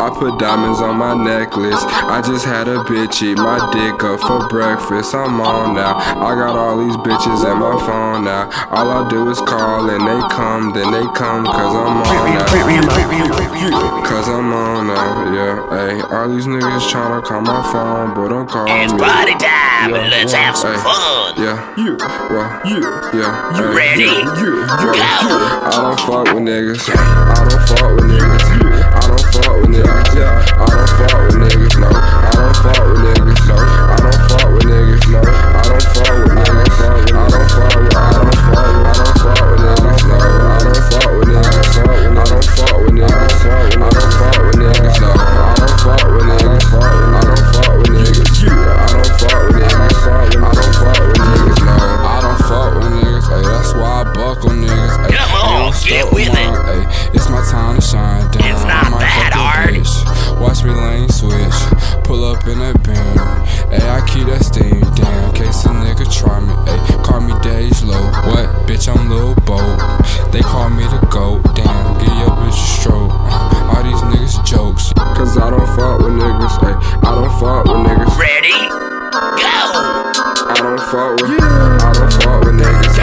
I put diamonds on my necklace. I just had a bitch eat my dick up for breakfast. I'm on now. I got all these bitches at my phone now. All I do is call and they come, then they come cause I'm on now. Cause I'm on now, yeah. Hey, all these niggas tryna call my phone, but don't call It's me. party time. Yeah, Let's well, have some hey, fun. Yeah, yeah, well, yeah, yeah. You hey, ready? Yeah, yeah, Go. yeah. I don't fuck with niggas. I don't fuck with niggas. switch. Pull up in a beam. Ay, I keep that steam down. Case a nigga try me. Ay, call me days low. What? Bitch, I'm Lil Boat. They call me the GOAT. Damn, give your bitch a stroke. All these niggas jokes. Cause I don't fuck with niggas. Ay, I don't fuck with niggas. Ready? Go! I don't fuck with. Yeah. I don't fuck with niggas.